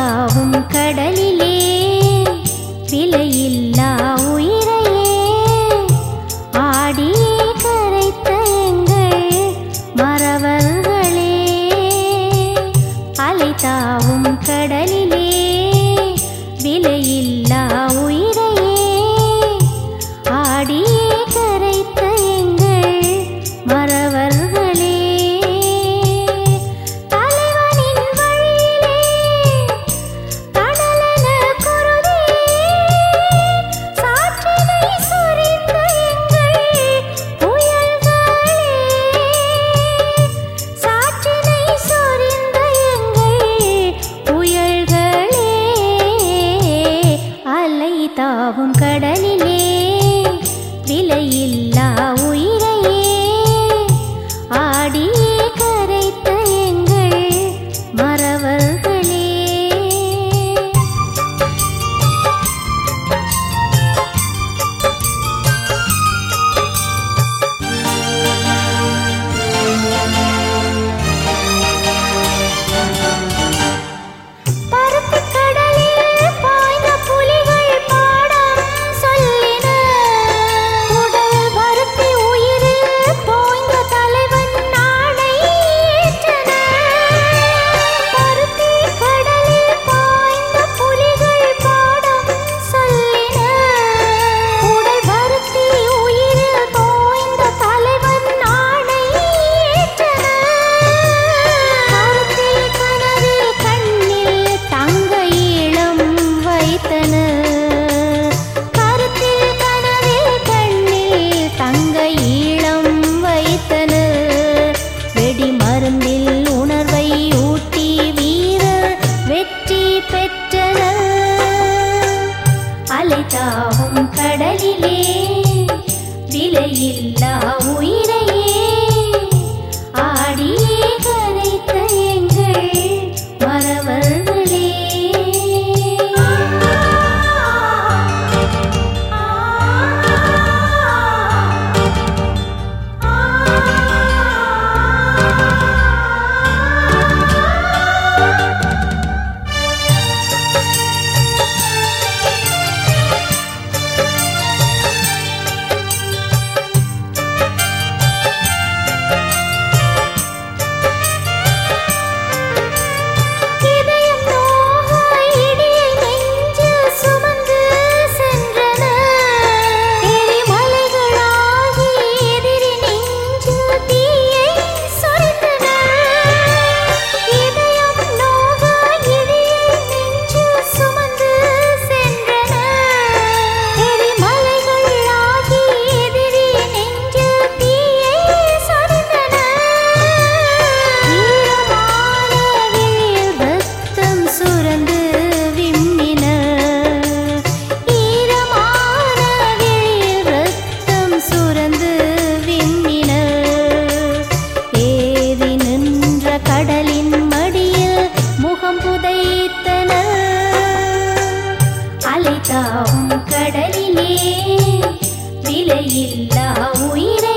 யாவும் கடலிலே விலையில்லை கடலிலே விலையில்லா உயிரையே. விலையில்லா உயிரை